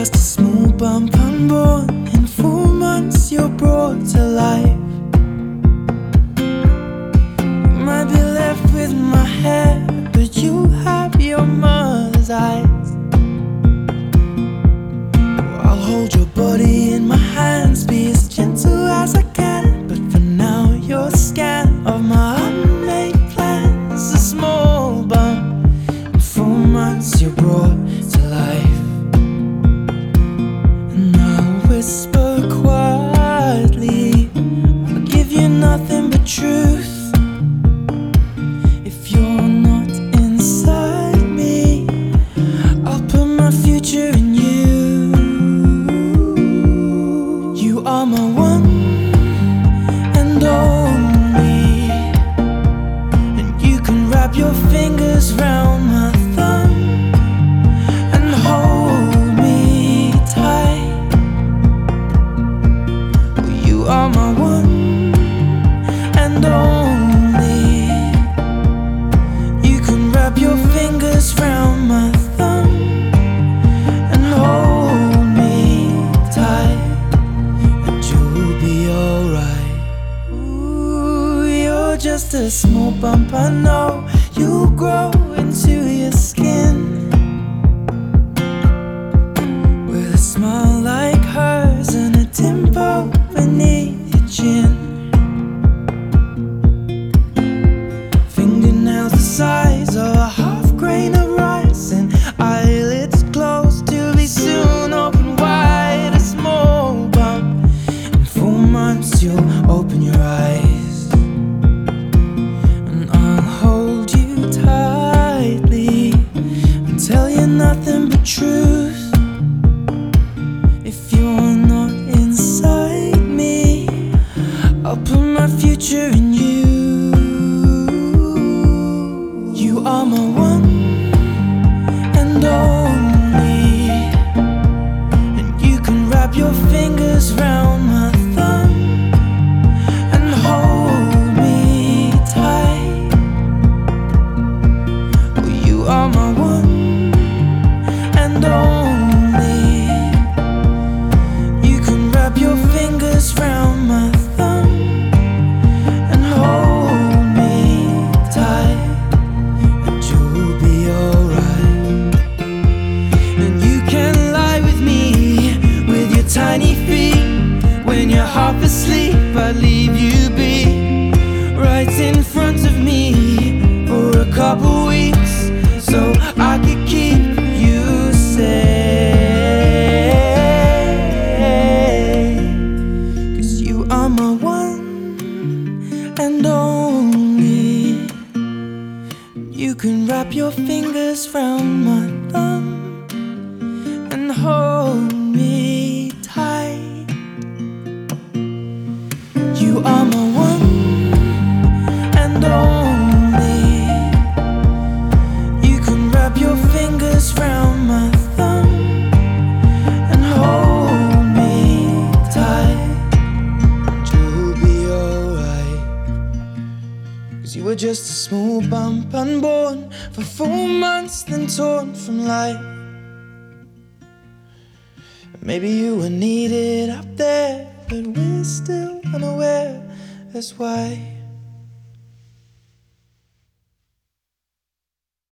just a small bump unborn. In four months, you're brought to life. You might be left with my hair, but you have your mother's eyes. I'll hold your body just a small bump. I know you grow into your skin with a smile like hers and a dimple beneath your chin. Fingernails aside. your fingers round my can wrap your fingers round my thumb. just a small bump unborn for four months, then torn from life. Maybe you were needed up there, but we're still unaware. That's why.